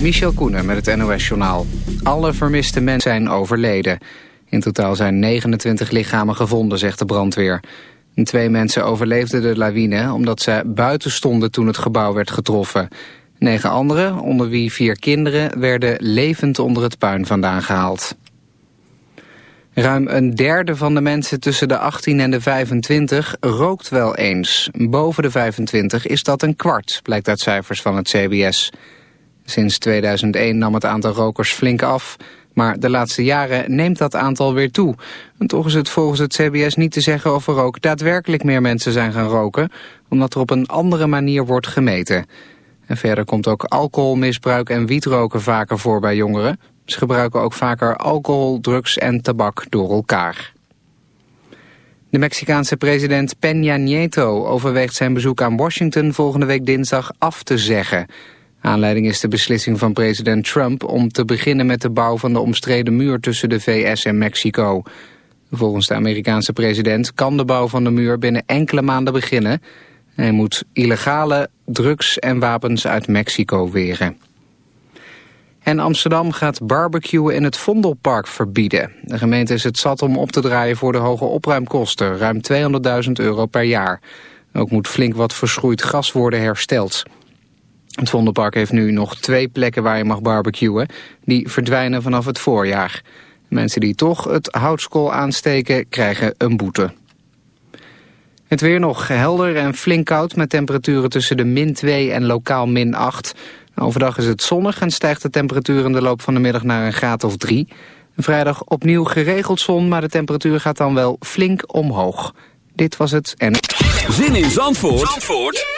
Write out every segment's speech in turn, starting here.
Michel Koenen met het NOS-journaal. Alle vermiste mensen zijn overleden. In totaal zijn 29 lichamen gevonden, zegt de brandweer. Twee mensen overleefden de lawine omdat ze buiten stonden toen het gebouw werd getroffen. Negen anderen, onder wie vier kinderen, werden levend onder het puin vandaan gehaald. Ruim een derde van de mensen tussen de 18 en de 25 rookt wel eens. Boven de 25 is dat een kwart, blijkt uit cijfers van het CBS. Sinds 2001 nam het aantal rokers flink af... maar de laatste jaren neemt dat aantal weer toe. En toch is het volgens het CBS niet te zeggen of er ook daadwerkelijk meer mensen zijn gaan roken... omdat er op een andere manier wordt gemeten. En verder komt ook alcoholmisbruik en wietroken vaker voor bij jongeren. Ze gebruiken ook vaker alcohol, drugs en tabak door elkaar. De Mexicaanse president Peña Nieto overweegt zijn bezoek aan Washington volgende week dinsdag af te zeggen. Aanleiding is de beslissing van president Trump om te beginnen met de bouw van de omstreden muur tussen de VS en Mexico. Volgens de Amerikaanse president kan de bouw van de muur binnen enkele maanden beginnen. Hij moet illegale drugs en wapens uit Mexico weren. En Amsterdam gaat barbecuen in het Vondelpark verbieden. De gemeente is het zat om op te draaien voor de hoge opruimkosten, ruim 200.000 euro per jaar. Ook moet flink wat verschroeid gras worden hersteld. Het Vondelpark heeft nu nog twee plekken waar je mag barbecuen. Die verdwijnen vanaf het voorjaar. Mensen die toch het houtskool aansteken krijgen een boete. Het weer nog helder en flink koud met temperaturen tussen de min 2 en lokaal min 8. Overdag is het zonnig en stijgt de temperatuur in de loop van de middag naar een graad of 3. Vrijdag opnieuw geregeld zon, maar de temperatuur gaat dan wel flink omhoog. Dit was het en... Zin in Zandvoort, Zandvoort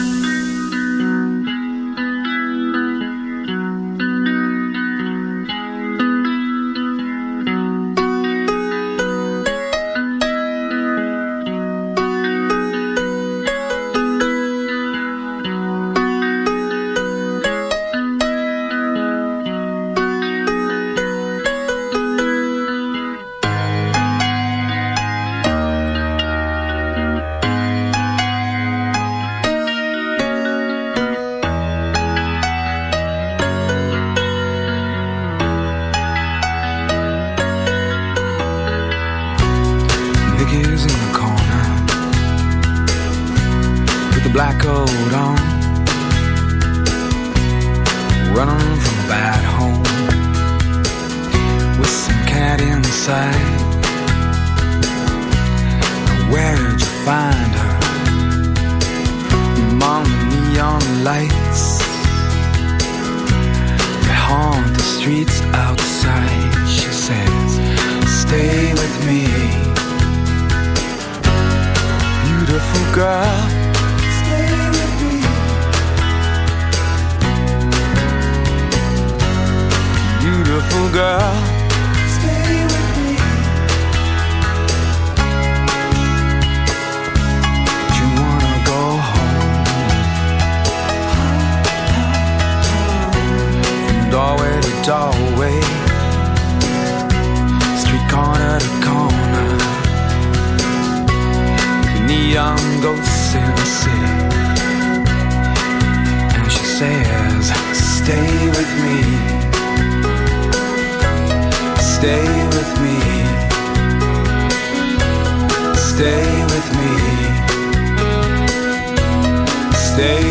Ghosts in the city. And she says, Stay with me. Stay with me. Stay with me. Stay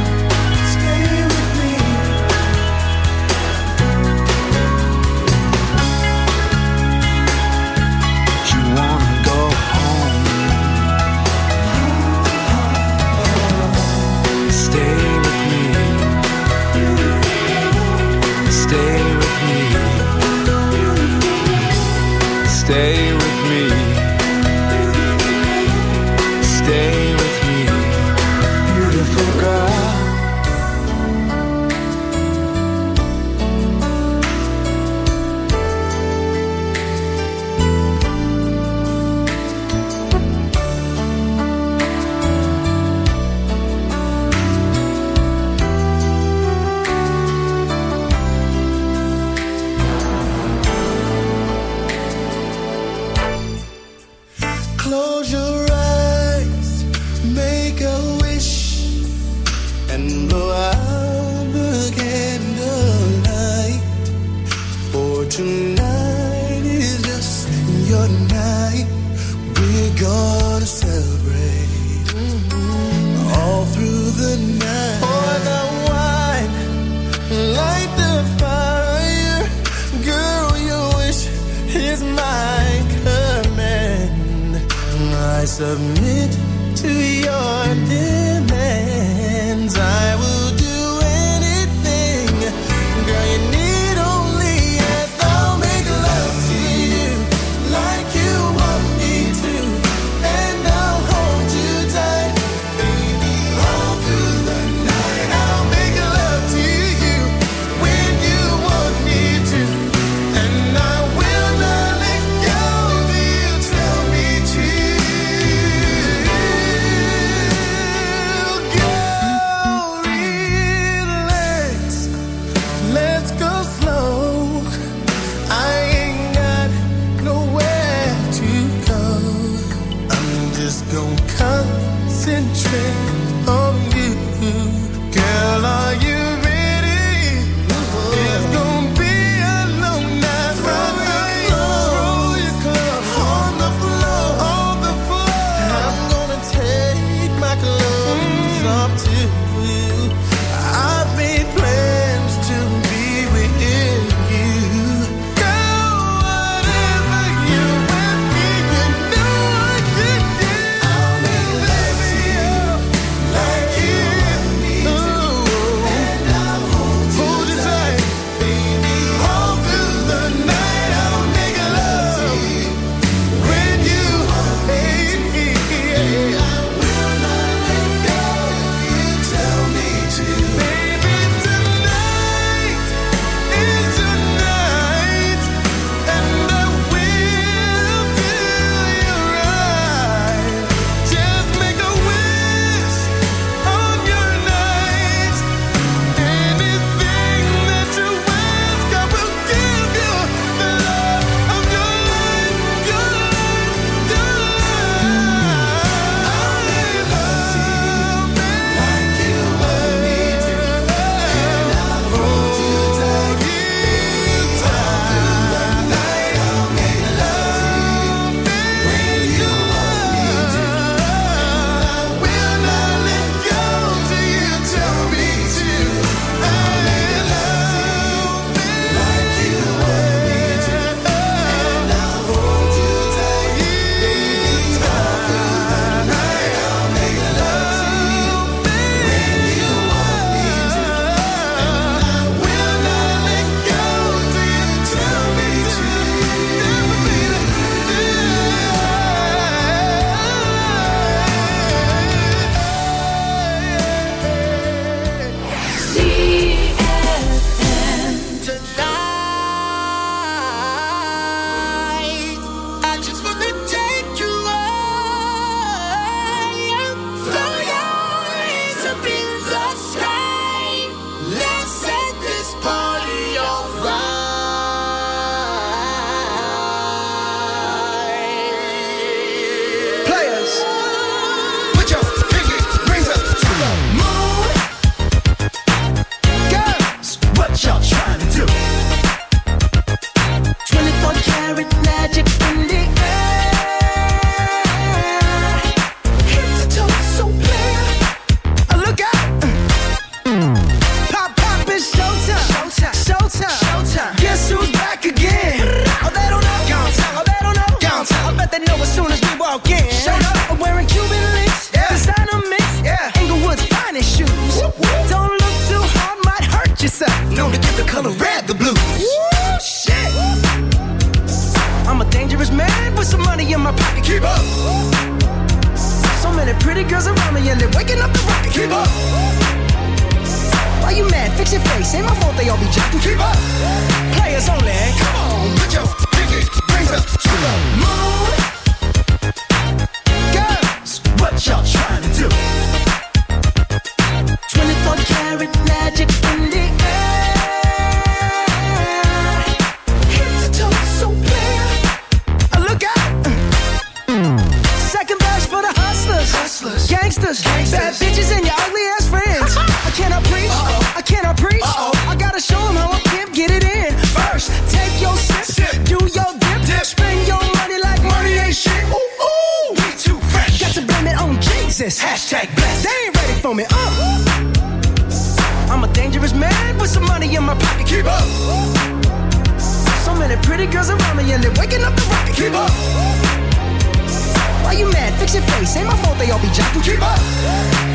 face your face. Ain't my fault they all be jocking. Keep up.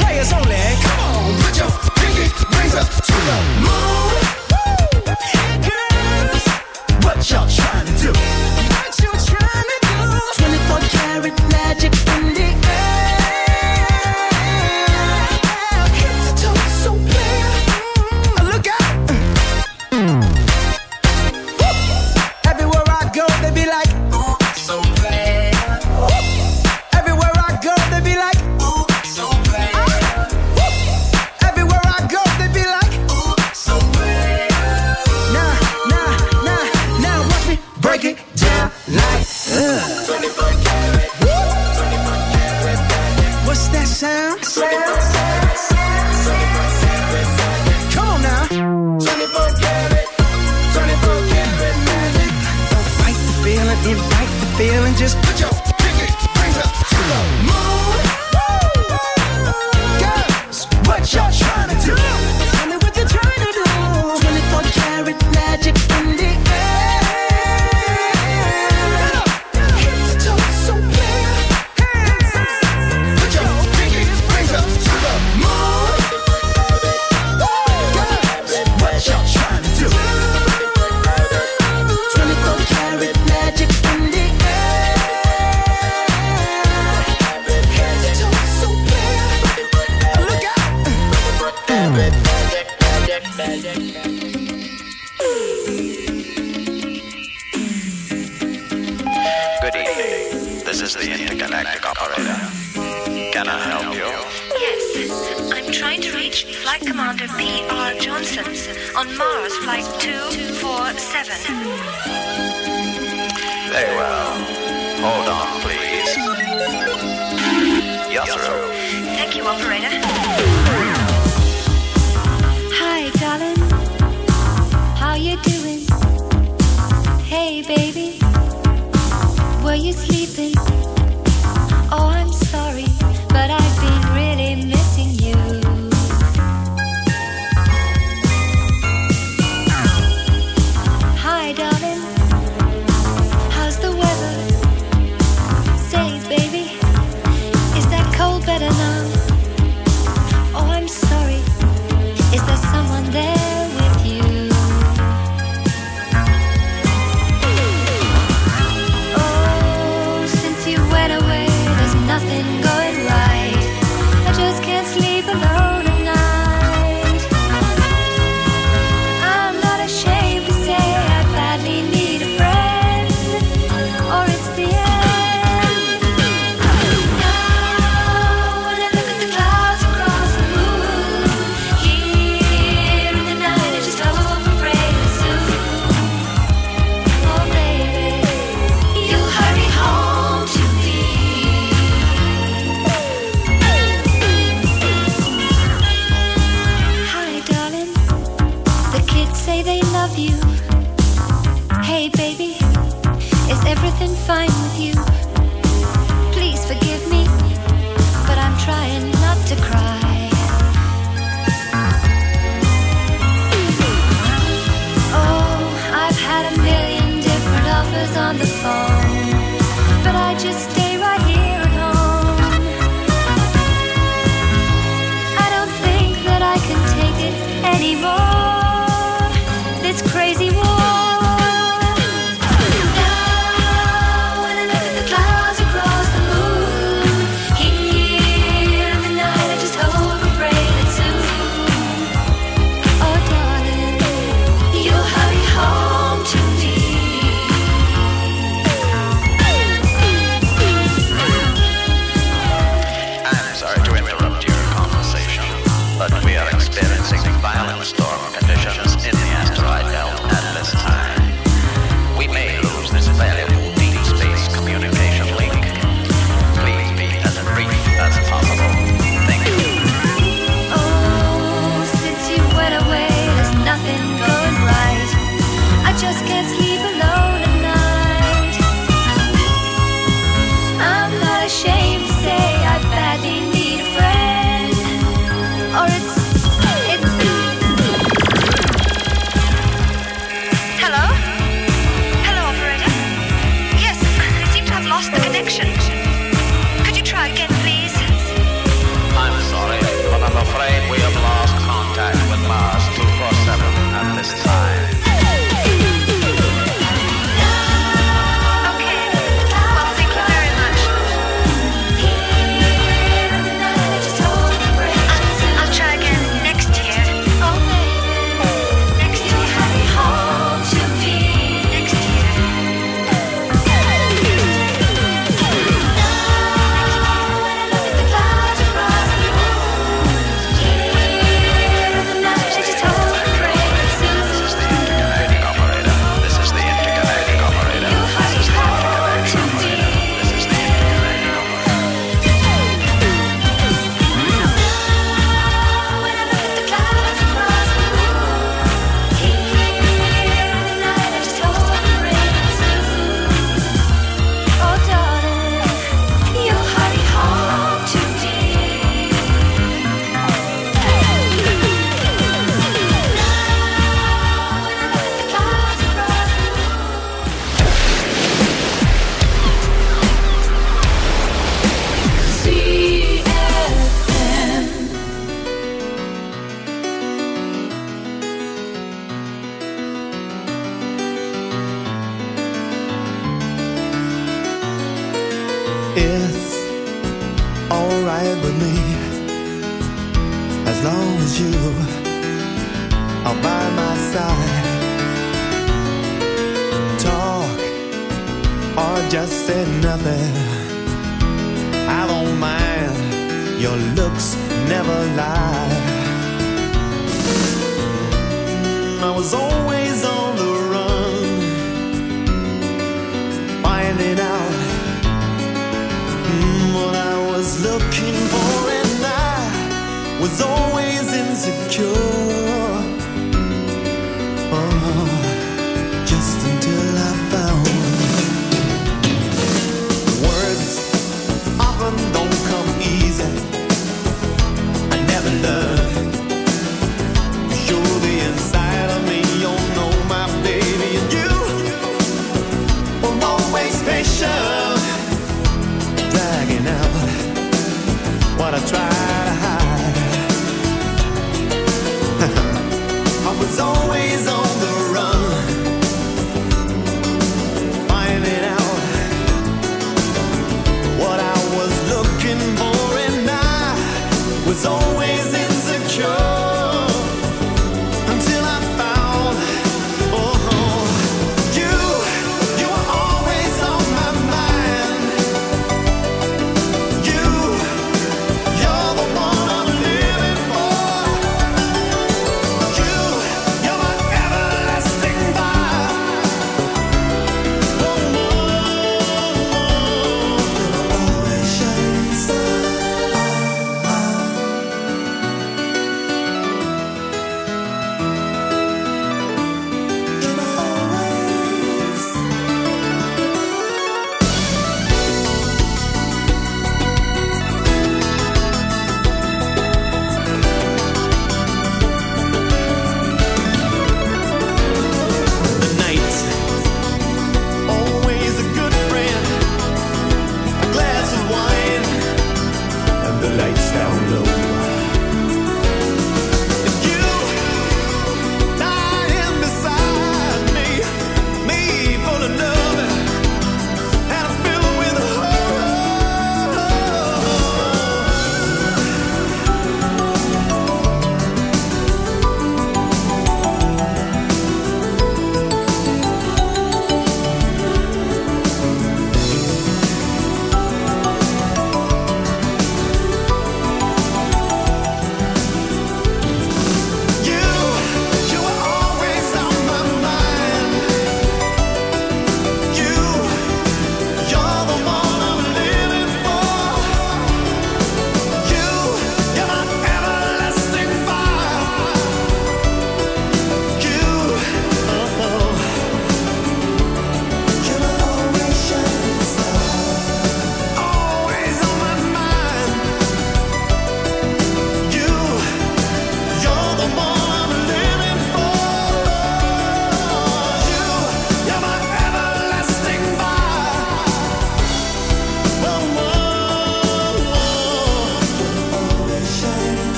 Players only. Come on, put your pinky raise up to the moon. Woo! Hey girls, what y'all trying to do? Carl Johnson on Mars Flight 247. Very well. Hold on, please. Yasser. Thank you, operator. Hi, darling. just stay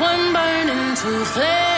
one burn into flames.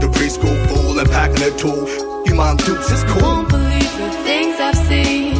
The preschool fool and packing a tool. Your mom dukes is cool. Won't believe the things I've seen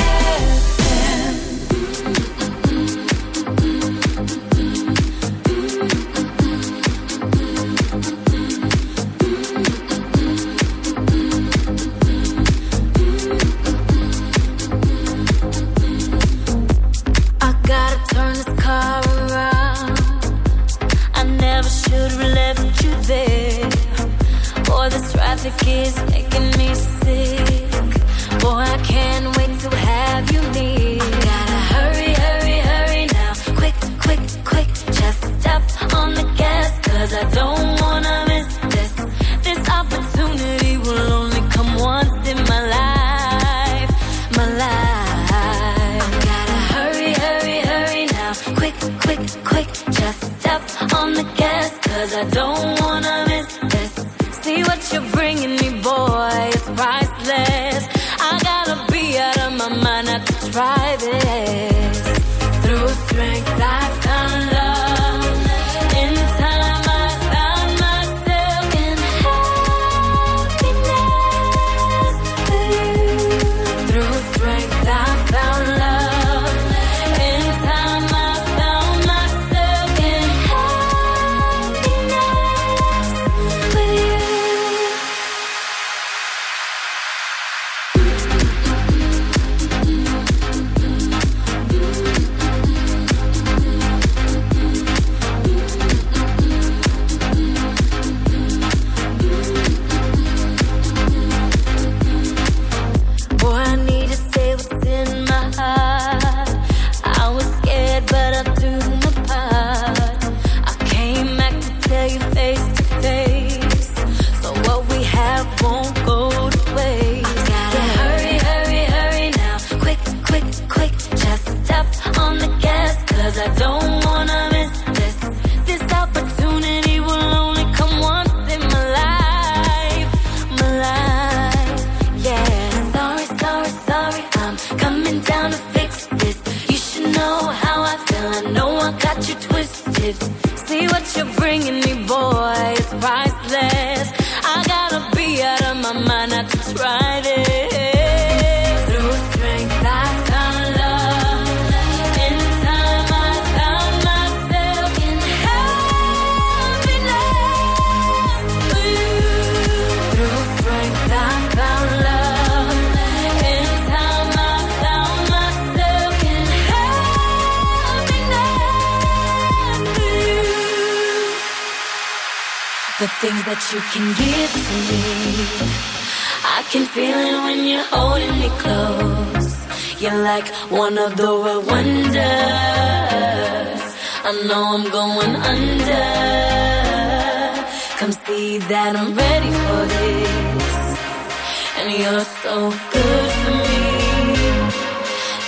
and you're so good for me.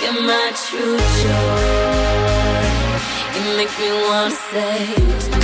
You're my true joy. You make me wanna say.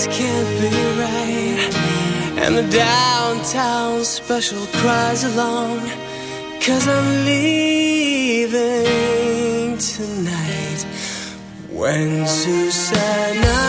this can't be right. And the downtown special cries along, cause I'm leaving tonight. When Susanna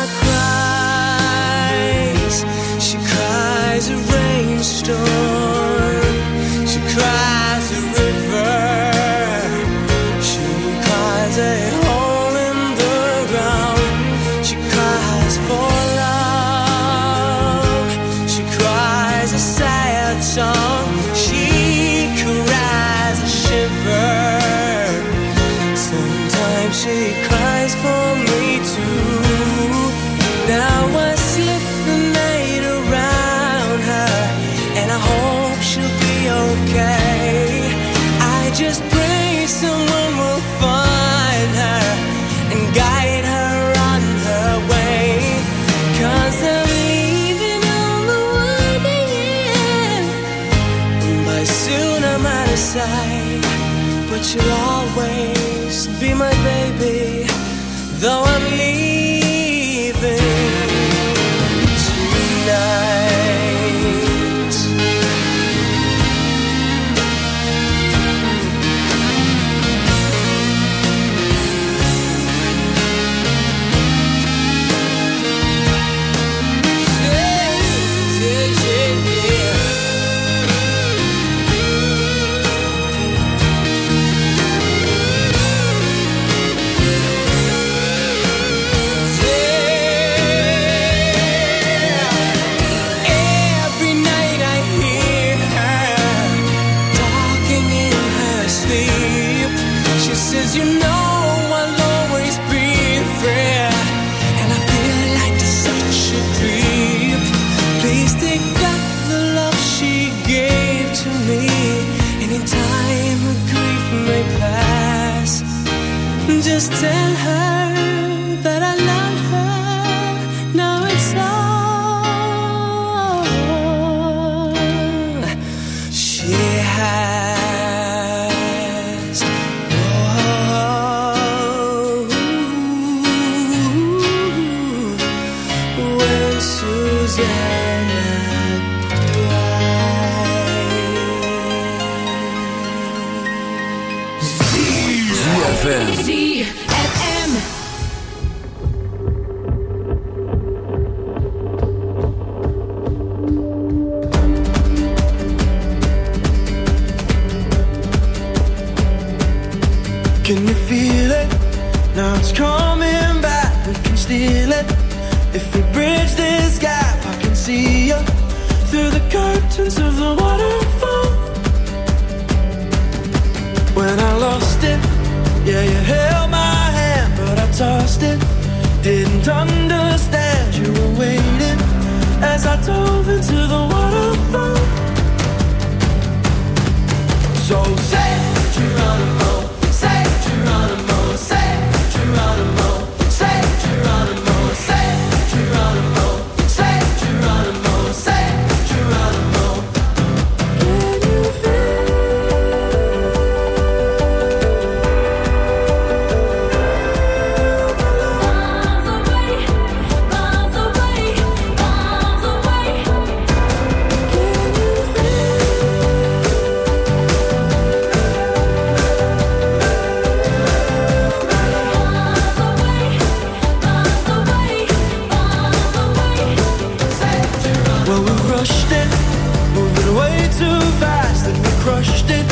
rush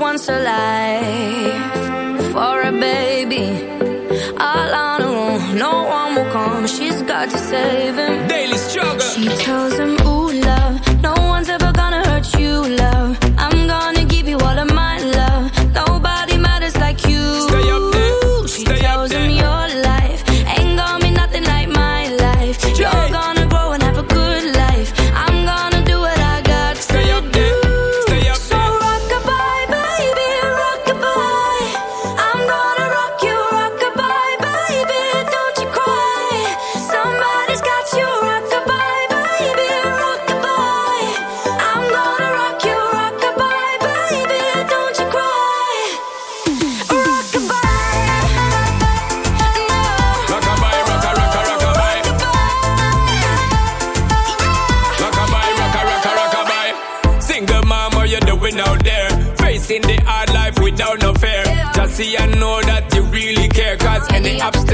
once alive for a baby. All on her own, no one will come. She's got to save him. Daily struggle. She tells him.